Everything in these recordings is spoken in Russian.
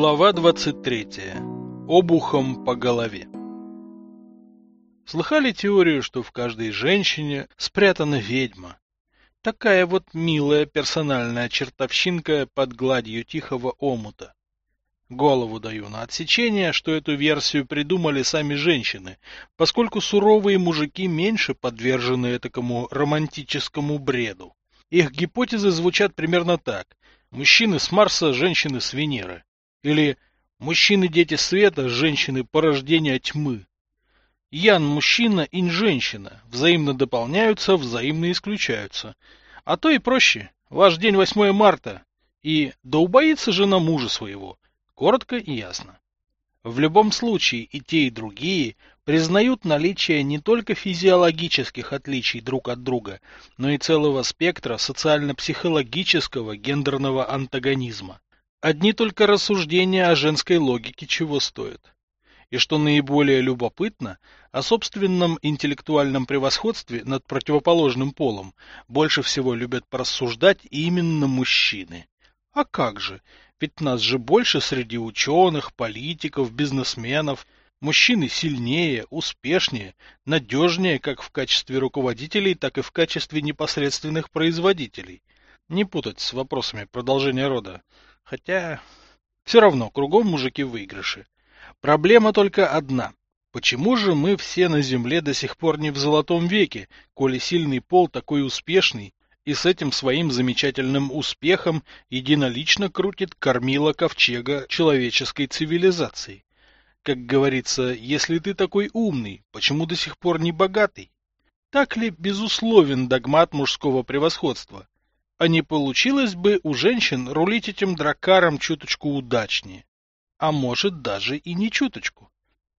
Глава 23. Обухом по голове. Слыхали теорию, что в каждой женщине спрятана ведьма? Такая вот милая персональная чертовщинка под гладью тихого омута. Голову даю на отсечение, что эту версию придумали сами женщины, поскольку суровые мужики меньше подвержены этакому романтическому бреду. Их гипотезы звучат примерно так. Мужчины с Марса, женщины с Венеры. Или мужчины дети света, женщины порождения тьмы. Ян мужчина, инь женщина, взаимно дополняются, взаимно исключаются. А то и проще. Ваш день 8 марта. И да убоится жена мужа своего. Коротко и ясно. В любом случае и те, и другие признают наличие не только физиологических отличий друг от друга, но и целого спектра социально-психологического гендерного антагонизма. Одни только рассуждения о женской логике чего стоят. И что наиболее любопытно, о собственном интеллектуальном превосходстве над противоположным полом больше всего любят порассуждать именно мужчины. А как же, ведь нас же больше среди ученых, политиков, бизнесменов. Мужчины сильнее, успешнее, надежнее как в качестве руководителей, так и в качестве непосредственных производителей. Не путать с вопросами продолжения рода. Хотя... Все равно, кругом мужики в выигрыше. Проблема только одна. Почему же мы все на земле до сих пор не в золотом веке, коли сильный пол такой успешный, и с этим своим замечательным успехом единолично крутит кормила ковчега человеческой цивилизации? Как говорится, если ты такой умный, почему до сих пор не богатый? Так ли безусловен догмат мужского превосходства? А не получилось бы у женщин рулить этим дракаром чуточку удачнее. А может даже и не чуточку.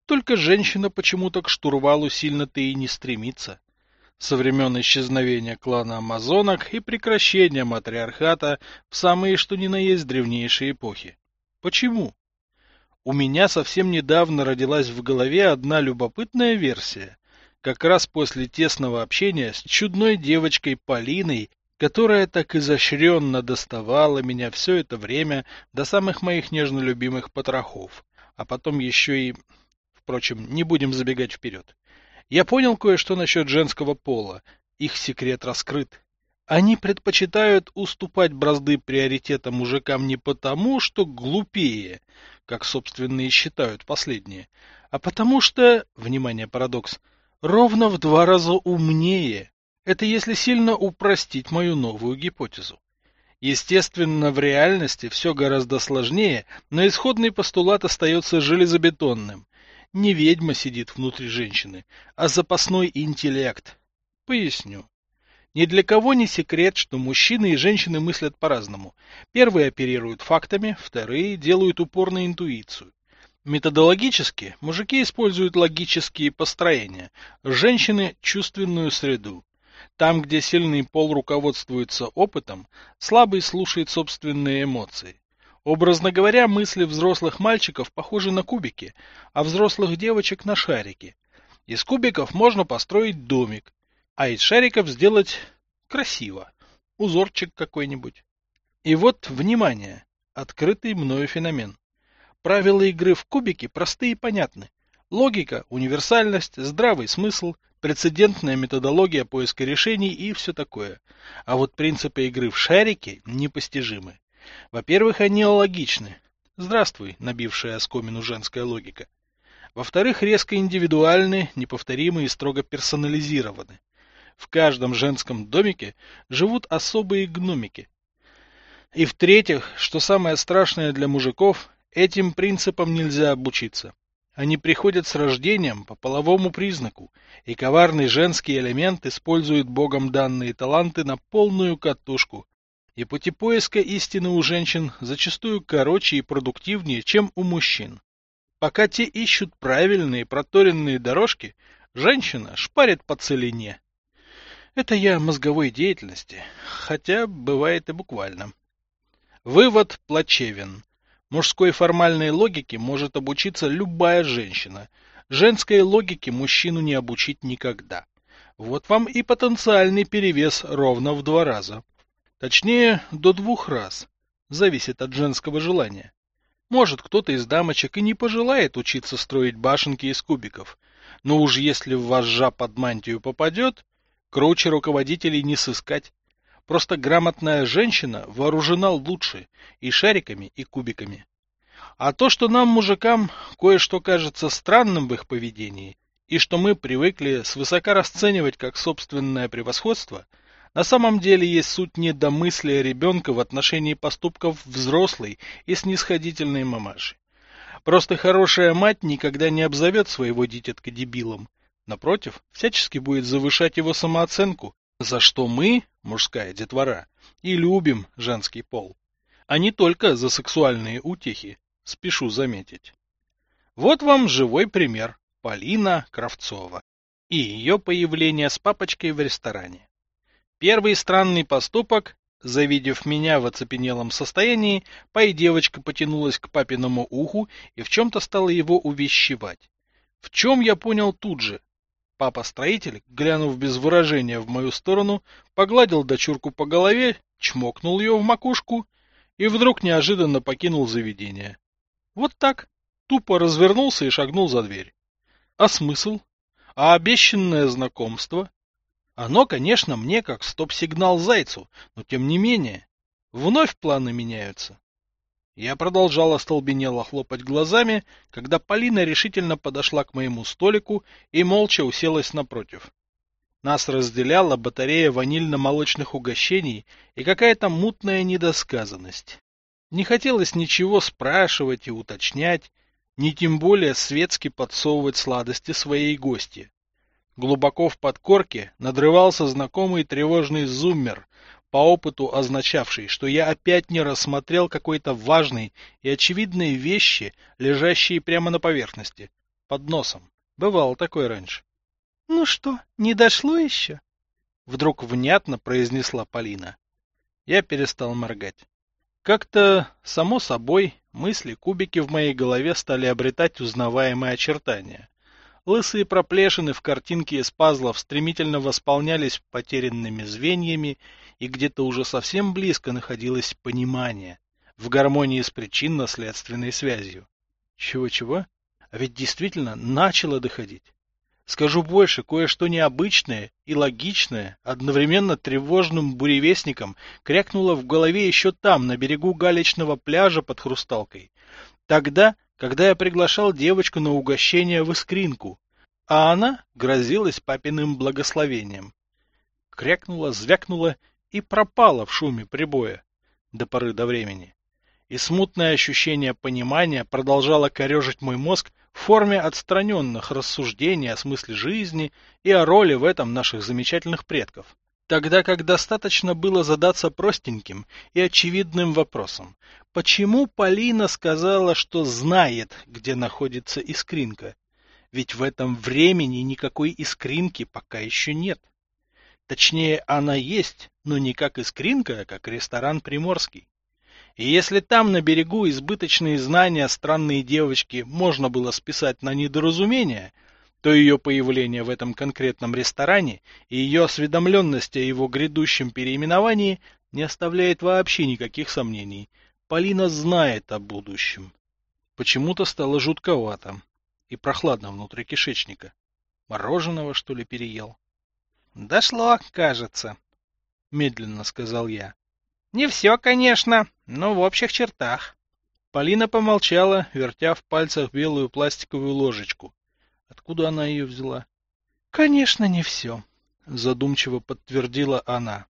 Только женщина почему-то к штурвалу сильно-то и не стремится. Со времен исчезновения клана амазонок и прекращения матриархата в самые что ни на есть древнейшие эпохи. Почему? У меня совсем недавно родилась в голове одна любопытная версия. Как раз после тесного общения с чудной девочкой Полиной которая так изощренно доставала меня все это время до самых моих нежно любимых потрохов, а потом еще и... Впрочем, не будем забегать вперед. Я понял кое-что насчет женского пола. Их секрет раскрыт. Они предпочитают уступать бразды приоритета мужикам не потому, что глупее, как, собственно, и считают последние, а потому что, внимание, парадокс, ровно в два раза умнее. Это если сильно упростить мою новую гипотезу. Естественно, в реальности все гораздо сложнее, но исходный постулат остается железобетонным. Не ведьма сидит внутри женщины, а запасной интеллект. Поясню. Ни для кого не секрет, что мужчины и женщины мыслят по-разному. Первые оперируют фактами, вторые делают упор на интуицию. Методологически мужики используют логические построения, женщины – чувственную среду. Там, где сильный пол руководствуется опытом, слабый слушает собственные эмоции. Образно говоря, мысли взрослых мальчиков похожи на кубики, а взрослых девочек на шарики. Из кубиков можно построить домик, а из шариков сделать красиво. Узорчик какой-нибудь. И вот, внимание, открытый мною феномен. Правила игры в кубики простые и понятны. Логика, универсальность, здравый смысл, прецедентная методология поиска решений и все такое. А вот принципы игры в шарики непостижимы. Во-первых, они логичны. Здравствуй, набившая оскомину женская логика. Во-вторых, резко индивидуальны, неповторимы и строго персонализированы. В каждом женском домике живут особые гномики. И в-третьих, что самое страшное для мужиков, этим принципам нельзя обучиться. Они приходят с рождением по половому признаку, и коварный женский элемент использует богом данные таланты на полную катушку. И пути поиска истины у женщин зачастую короче и продуктивнее, чем у мужчин. Пока те ищут правильные проторенные дорожки, женщина шпарит по целине. Это я мозговой деятельности, хотя бывает и буквально. Вывод плачевен. Мужской формальной логике может обучиться любая женщина. Женской логике мужчину не обучить никогда. Вот вам и потенциальный перевес ровно в два раза. Точнее, до двух раз. Зависит от женского желания. Может, кто-то из дамочек и не пожелает учиться строить башенки из кубиков. Но уж если вожжа под мантию попадет, круче руководителей не сыскать. Просто грамотная женщина вооружена лучше и шариками, и кубиками. А то, что нам, мужикам, кое-что кажется странным в их поведении, и что мы привыкли свысока расценивать как собственное превосходство, на самом деле есть суть недомыслия ребенка в отношении поступков взрослой и снисходительной мамаши. Просто хорошая мать никогда не обзовет своего дитятка дебилом. Напротив, всячески будет завышать его самооценку, за что мы, мужская детвора, и любим женский пол. А не только за сексуальные утехи, спешу заметить. Вот вам живой пример. Полина Кравцова и ее появление с папочкой в ресторане. Первый странный поступок, завидев меня в оцепенелом состоянии, пай девочка потянулась к папиному уху и в чем-то стала его увещевать. В чем я понял тут же. Папа-строитель, глянув без выражения в мою сторону, погладил дочурку по голове, чмокнул ее в макушку и вдруг неожиданно покинул заведение. Вот так, тупо развернулся и шагнул за дверь. А смысл? А обещанное знакомство? Оно, конечно, мне как стоп-сигнал зайцу, но тем не менее. Вновь планы меняются. Я продолжал остолбенело хлопать глазами, когда Полина решительно подошла к моему столику и молча уселась напротив. Нас разделяла батарея ванильно-молочных угощений и какая-то мутная недосказанность. Не хотелось ничего спрашивать и уточнять, ни тем более светски подсовывать сладости своей гости. Глубоко в подкорке надрывался знакомый тревожный зуммер, по опыту означавший, что я опять не рассмотрел какой-то важной и очевидной вещи, лежащие прямо на поверхности, под носом. Бывало такое раньше. — Ну что, не дошло еще? — вдруг внятно произнесла Полина. Я перестал моргать. Как-то, само собой, мысли кубики в моей голове стали обретать узнаваемые очертания. Лысые проплешины в картинке из пазлов стремительно восполнялись потерянными звеньями, и где-то уже совсем близко находилось понимание, в гармонии с причинно-следственной связью. Чего-чего? А ведь действительно начало доходить. Скажу больше, кое-что необычное и логичное, одновременно тревожным буревестником, крякнуло в голове еще там, на берегу галечного пляжа под Хрусталкой. Тогда, когда я приглашал девочку на угощение в искринку, а она грозилась папиным благословением. Крякнула, звякнула и пропала в шуме прибоя до поры до времени. И смутное ощущение понимания продолжало корежить мой мозг в форме отстраненных рассуждений о смысле жизни и о роли в этом наших замечательных предков. Тогда как достаточно было задаться простеньким и очевидным вопросом. Почему Полина сказала, что знает, где находится искринка? Ведь в этом времени никакой искринки пока еще нет. Точнее, она есть, но не как искринка, а как ресторан Приморский. И если там на берегу избыточные знания странной девочки можно было списать на недоразумение, то ее появление в этом конкретном ресторане и ее осведомленность о его грядущем переименовании не оставляет вообще никаких сомнений. Полина знает о будущем. Почему-то стало жутковато и прохладно внутри кишечника. Мороженого, что ли, переел? — Дошло, кажется, — медленно сказал я. Не все, конечно, но в общих чертах. Полина помолчала, вертя в пальцах белую пластиковую ложечку. Откуда она ее взяла? Конечно, не все, задумчиво подтвердила она.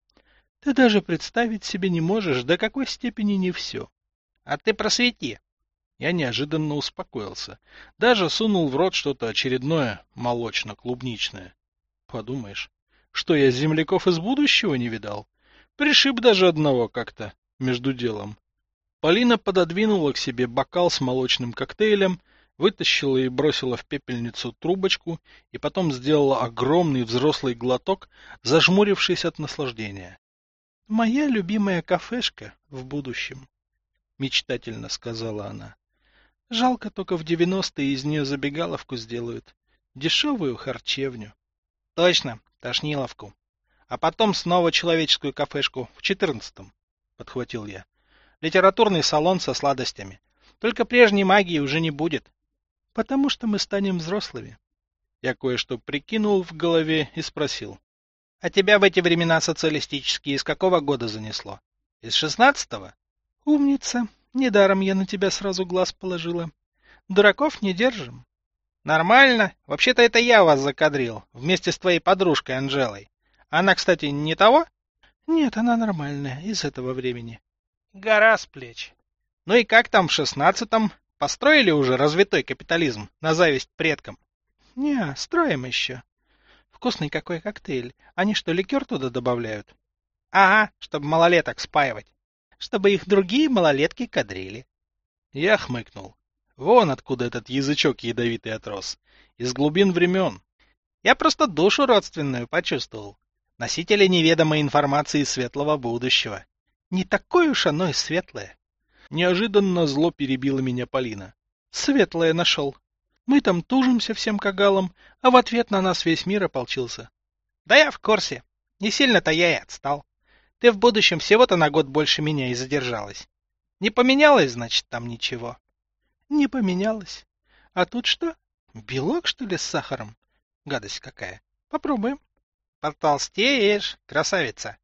Ты даже представить себе не можешь, до какой степени не все. А ты просвети. Я неожиданно успокоился. Даже сунул в рот что-то очередное, молочно-клубничное. Подумаешь, что я земляков из будущего не видал? Пришиб даже одного как-то, между делом. Полина пододвинула к себе бокал с молочным коктейлем, вытащила и бросила в пепельницу трубочку и потом сделала огромный взрослый глоток, зажмурившись от наслаждения. — Моя любимая кафешка в будущем, — мечтательно сказала она. — Жалко только в девяностые из нее забегаловку сделают. Дешевую харчевню. — Точно, тошниловку, а потом снова человеческую кафешку в четырнадцатом, — подхватил я. Литературный салон со сладостями. Только прежней магии уже не будет. Потому что мы станем взрослыми. Я кое-что прикинул в голове и спросил. А тебя в эти времена социалистические из какого года занесло? Из шестнадцатого? Умница. Недаром я на тебя сразу глаз положила. Дураков не держим. Нормально. Вообще-то это я вас закадрил, вместе с твоей подружкой Анжелой. Она, кстати, не того? Нет, она нормальная, из этого времени. Гора с плеч. Ну и как там в шестнадцатом? Построили уже развитой капитализм на зависть предкам? Не, строим еще. Вкусный какой коктейль. Они что, ликер туда добавляют? Ага, чтобы малолеток спаивать. Чтобы их другие малолетки кадрили. Я хмыкнул. Вон откуда этот язычок ядовитый отрос. Из глубин времен. Я просто душу родственную почувствовал. Носители неведомой информации светлого будущего. Не такое уж оно и светлое. Неожиданно зло перебило меня Полина. Светлое нашел. Мы там тужимся всем кагалом, а в ответ на нас весь мир ополчился. Да я в курсе. Не сильно-то я и отстал. Ты в будущем всего-то на год больше меня и задержалась. Не поменялось, значит, там ничего? Не поменялось. А тут что? Белок, что ли, с сахаром? Гадость какая. Попробуем. Потолстеешь, красавица.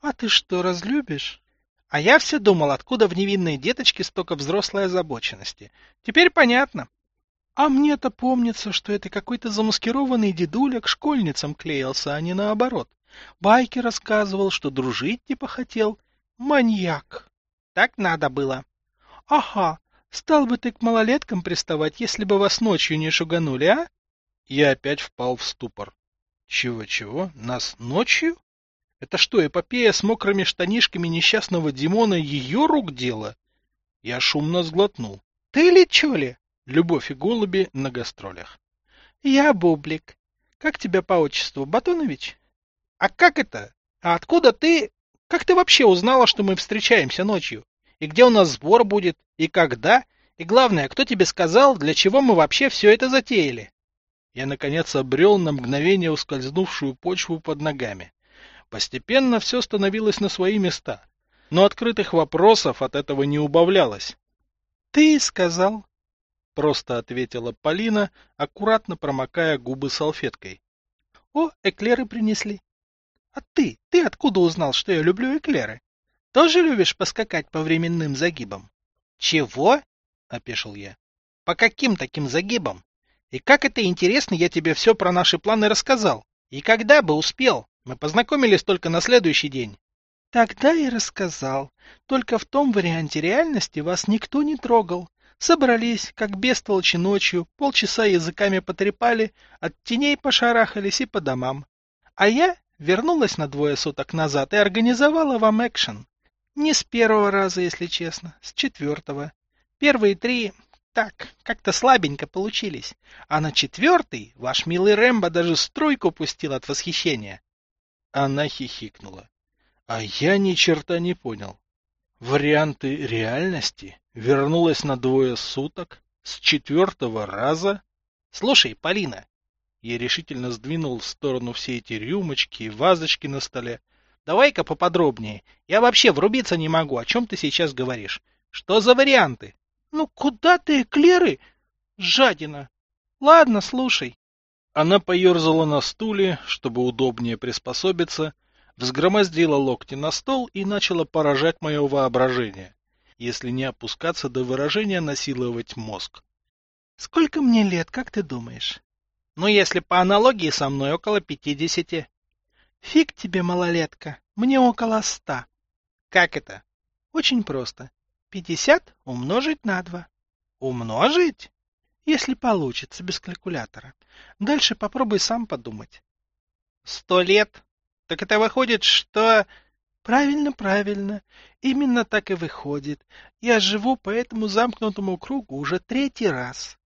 А ты что, разлюбишь? А я все думал, откуда в невинной деточке столько взрослой озабоченности. Теперь понятно. А мне-то помнится, что это какой-то замаскированный дедуля к школьницам клеился, а не наоборот. Байки рассказывал, что дружить типа хотел. Маньяк. Так надо было. Ага. Стал бы ты к малолеткам приставать, если бы вас ночью не шуганули, а? Я опять впал в ступор. Чего-чего? Нас ночью? Это что, эпопея с мокрыми штанишками несчастного Димона ее рук дело? Я шумно сглотнул. Ты ли чё ли? Любовь и голуби на гастролях. Я Бублик. Как тебя по отчеству, Батонович? А как это? А откуда ты... Как ты вообще узнала, что мы встречаемся ночью? И где у нас сбор будет? И когда? И главное, кто тебе сказал, для чего мы вообще все это затеяли? Я, наконец, обрел на мгновение ускользнувшую почву под ногами. Постепенно все становилось на свои места, но открытых вопросов от этого не убавлялось. — Ты сказал, — просто ответила Полина, аккуратно промокая губы салфеткой. — О, эклеры принесли. — А ты, ты откуда узнал, что я люблю эклеры? Тоже любишь поскакать по временным загибам? — Чего? — опешил я. — По каким таким загибам? И как это интересно, я тебе все про наши планы рассказал. И когда бы успел? Мы познакомились только на следующий день. Тогда и рассказал. Только в том варианте реальности вас никто не трогал. Собрались, как бестолочи ночью, полчаса языками потрепали, от теней пошарахались и по домам. А я вернулась на двое суток назад и организовала вам экшен. Не с первого раза, если честно, с четвертого. Первые три так, как-то слабенько получились. А на четвертый ваш милый Рэмбо даже струйку пустил от восхищения. Она хихикнула. А я ни черта не понял. Варианты реальности вернулась на двое суток с четвертого раза. Слушай, Полина, я решительно сдвинул в сторону все эти рюмочки и вазочки на столе. Давай-ка поподробнее. Я вообще врубиться не могу. О чем ты сейчас говоришь? Что за варианты? Ну куда ты, эклеры? Жадина. Ладно, слушай. Она поерзала на стуле, чтобы удобнее приспособиться, взгромоздила локти на стол и начала поражать мое воображение, если не опускаться до выражения насиловать мозг. Сколько мне лет, как ты думаешь? Ну, если по аналогии со мной около пятидесяти. Фиг тебе, малолетка, мне около ста. Как это? Очень просто. Пятьдесят умножить на два. Умножить? Если получится, без калькулятора. Дальше попробуй сам подумать. Сто лет? Так это выходит, что... Правильно, правильно. Именно так и выходит. Я живу по этому замкнутому кругу уже третий раз.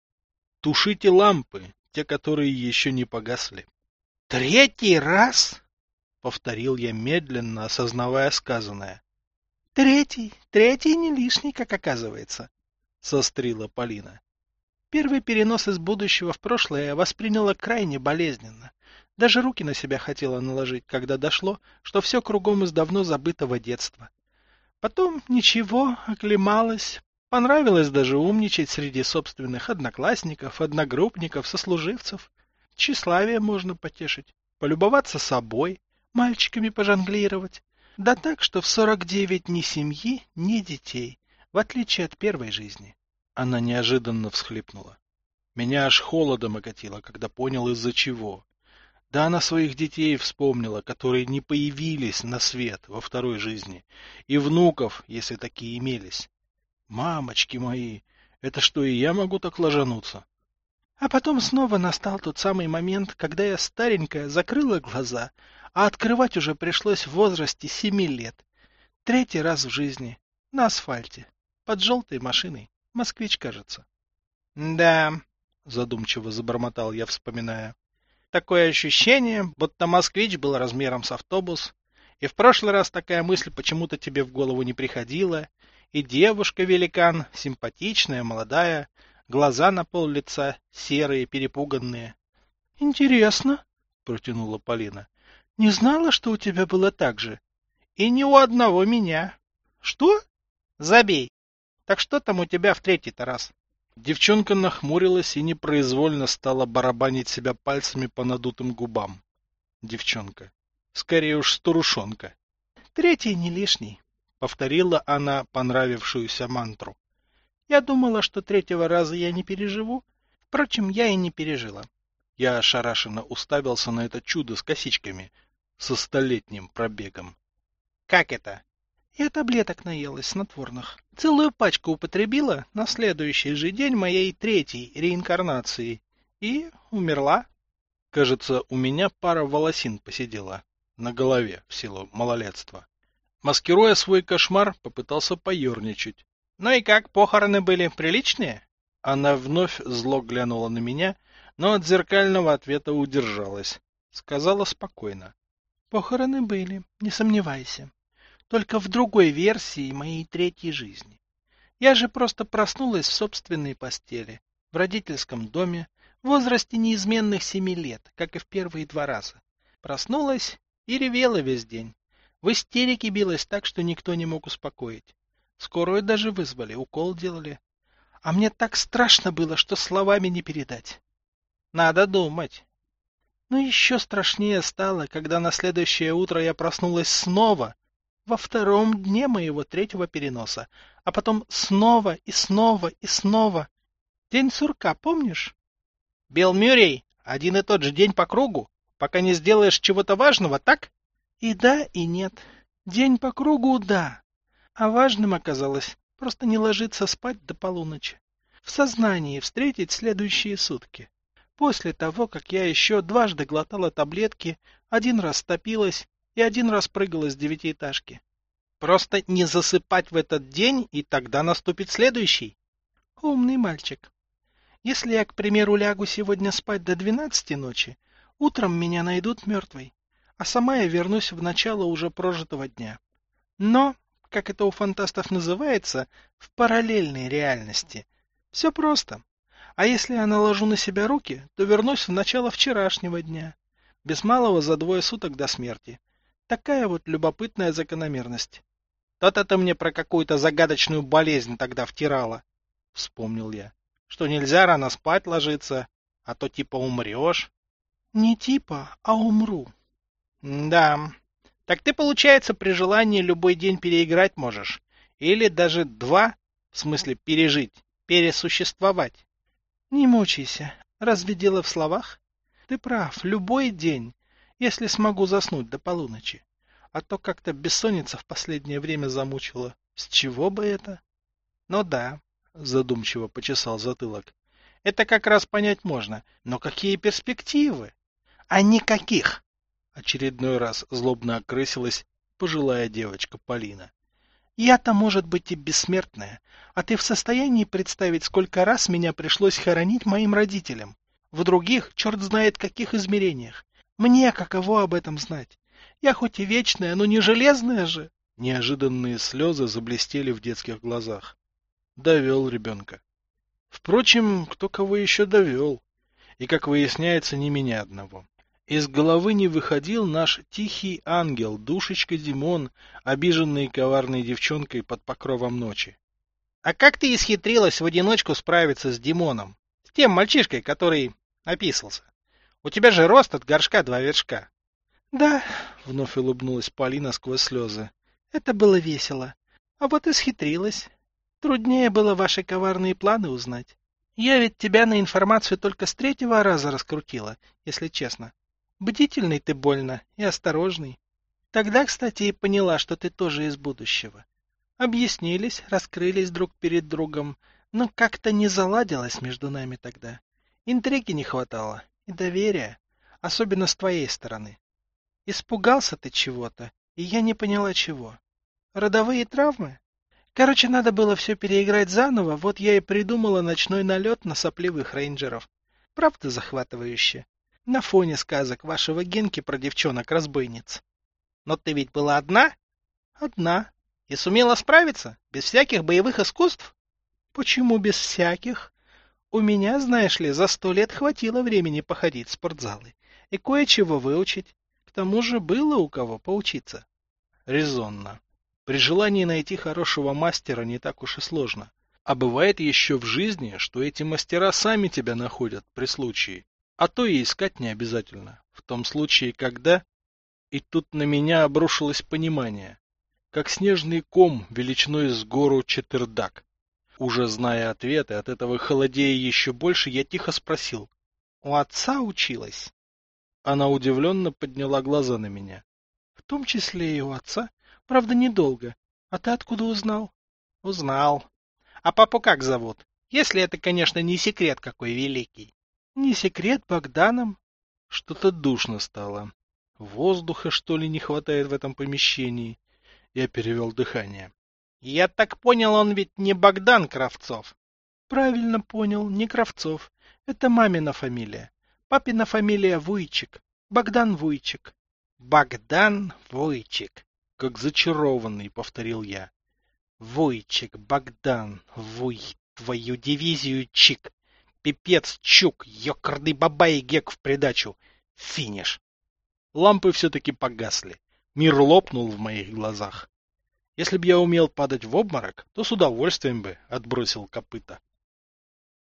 Тушите лампы, те, которые еще не погасли. Третий раз? Повторил я медленно, осознавая сказанное. Третий, третий не лишний, как оказывается, — сострила Полина. Первый перенос из будущего в прошлое я восприняла крайне болезненно. Даже руки на себя хотела наложить, когда дошло, что все кругом из давно забытого детства. Потом ничего, оклемалась, Понравилось даже умничать среди собственных одноклассников, одногруппников, сослуживцев. Тщеславие можно потешить, полюбоваться собой, мальчиками пожонглировать. Да так, что в сорок девять ни семьи, ни детей, в отличие от первой жизни. Она неожиданно всхлипнула. Меня аж холодом окатило, когда понял, из-за чего. Да она своих детей вспомнила, которые не появились на свет во второй жизни, и внуков, если такие имелись. Мамочки мои, это что, и я могу так ложануться? А потом снова настал тот самый момент, когда я старенькая закрыла глаза, а открывать уже пришлось в возрасте семи лет. Третий раз в жизни. На асфальте. Под желтой машиной. Москвич, кажется. Да, задумчиво забормотал я, вспоминая. Такое ощущение, будто москвич был размером с автобус, и в прошлый раз такая мысль почему-то тебе в голову не приходила, и девушка-великан, симпатичная, молодая, глаза на пол лица, серые, перепуганные. — Интересно, — протянула Полина. — Не знала, что у тебя было так же. И ни у одного меня. — Что? — Забей. Так что там у тебя в третий-то раз? Девчонка нахмурилась и непроизвольно стала барабанить себя пальцами по надутым губам. Девчонка. Скорее уж старушонка. — Третий не лишний. — повторила она понравившуюся мантру. «Я думала, что третьего раза я не переживу. Впрочем, я и не пережила». Я ошарашенно уставился на это чудо с косичками, со столетним пробегом. «Как это?» «Я таблеток наелась снотворных. Целую пачку употребила на следующий же день моей третьей реинкарнации. И умерла». Кажется, у меня пара волосин посидела на голове в силу малолетства. Маскируя свой кошмар, попытался поерничать. «Ну и как, похороны были приличные?» Она вновь зло глянула на меня, но от зеркального ответа удержалась. Сказала спокойно. «Похороны были, не сомневайся. Только в другой версии моей третьей жизни. Я же просто проснулась в собственной постели, в родительском доме, в возрасте неизменных семи лет, как и в первые два раза. Проснулась и ревела весь день. В истерике билась так, что никто не мог успокоить. Скорую даже вызвали, укол делали. А мне так страшно было, что словами не передать. Надо думать. Но еще страшнее стало, когда на следующее утро я проснулась снова, во втором дне моего третьего переноса, а потом снова и снова и снова. День сурка, помнишь? Билл Мюррей, один и тот же день по кругу, пока не сделаешь чего-то важного, так? И да, и нет. День по кругу — да. А важным оказалось просто не ложиться спать до полуночи. В сознании встретить следующие сутки. После того, как я еще дважды глотала таблетки, один раз топилась и один раз прыгала с девятиэтажки. Просто не засыпать в этот день, и тогда наступит следующий. Умный мальчик. Если я, к примеру, лягу сегодня спать до двенадцати ночи, утром меня найдут мертвой а сама я вернусь в начало уже прожитого дня. Но, как это у фантастов называется, в параллельной реальности. Все просто. А если я наложу на себя руки, то вернусь в начало вчерашнего дня. Без малого за двое суток до смерти. Такая вот любопытная закономерность. То-то ты мне про какую-то загадочную болезнь тогда втирала. Вспомнил я. Что нельзя рано спать ложиться, а то типа умрешь. Не типа, а умру. Да. Так ты, получается, при желании любой день переиграть можешь. Или даже два, в смысле пережить, пересуществовать. Не мучайся. Разве дело в словах? Ты прав, любой день, если смогу заснуть до полуночи. А то как-то бессонница в последнее время замучила. С чего бы это? Ну да, задумчиво почесал затылок. Это как раз понять можно. Но какие перспективы? А никаких. Очередной раз злобно окрысилась пожилая девочка Полина. Я-то, может быть, и бессмертная, а ты в состоянии представить, сколько раз меня пришлось хоронить моим родителям? В других, черт знает каких измерениях. Мне каково об этом знать? Я хоть и вечная, но не железная же. Неожиданные слезы заблестели в детских глазах. Довел ребенка. Впрочем, кто кого еще довел. И, как выясняется, не меня одного. Из головы не выходил наш тихий ангел, душечка Димон, обиженный коварной девчонкой под покровом ночи. А как ты исхитрилась в одиночку справиться с Димоном? С тем мальчишкой, который описался. У тебя же рост от горшка два вершка. Да, вновь улыбнулась Полина сквозь слезы. Это было весело. А вот и схитрилась. Труднее было ваши коварные планы узнать. Я ведь тебя на информацию только с третьего раза раскрутила, если честно. Бдительный ты больно и осторожный. Тогда, кстати, и поняла, что ты тоже из будущего. Объяснились, раскрылись друг перед другом, но как-то не заладилось между нами тогда. Интриги не хватало доверия, особенно с твоей стороны. Испугался ты чего-то, и я не поняла чего. Родовые травмы? Короче, надо было все переиграть заново, вот я и придумала ночной налет на сопливых рейнджеров. Правда захватывающе. На фоне сказок вашего Генки про девчонок-разбойниц. Но ты ведь была одна? Одна. И сумела справиться? Без всяких боевых искусств? Почему без всяких? У меня, знаешь ли, за сто лет хватило времени походить в спортзалы и кое-чего выучить. К тому же было у кого поучиться. Резонно. При желании найти хорошего мастера не так уж и сложно. А бывает еще в жизни, что эти мастера сами тебя находят при случае. А то и искать не обязательно. В том случае, когда... И тут на меня обрушилось понимание как снежный ком величиной с гору Четырдак. Уже зная ответы, от этого холодея еще больше, я тихо спросил. — У отца училась? Она удивленно подняла глаза на меня. — В том числе и у отца. Правда, недолго. А ты откуда узнал? — Узнал. А папу как зовут? Если это, конечно, не секрет какой великий. — Не секрет Богданом. Что-то душно стало. Воздуха, что ли, не хватает в этом помещении. Я перевел дыхание. Я так понял, он ведь не Богдан Кравцов. Правильно понял, не Кравцов. Это мамина фамилия. Папина фамилия Вуйчик. Богдан Вуйчик. Богдан Вуйчик. Как зачарованный, повторил я. Вуйчик, Богдан, Вуй, твою дивизию Чик. Пипец, Чук, ёкарный бабай гек в придачу. Финиш. Лампы все-таки погасли. Мир лопнул в моих глазах. Если б я умел падать в обморок, то с удовольствием бы отбросил копыта.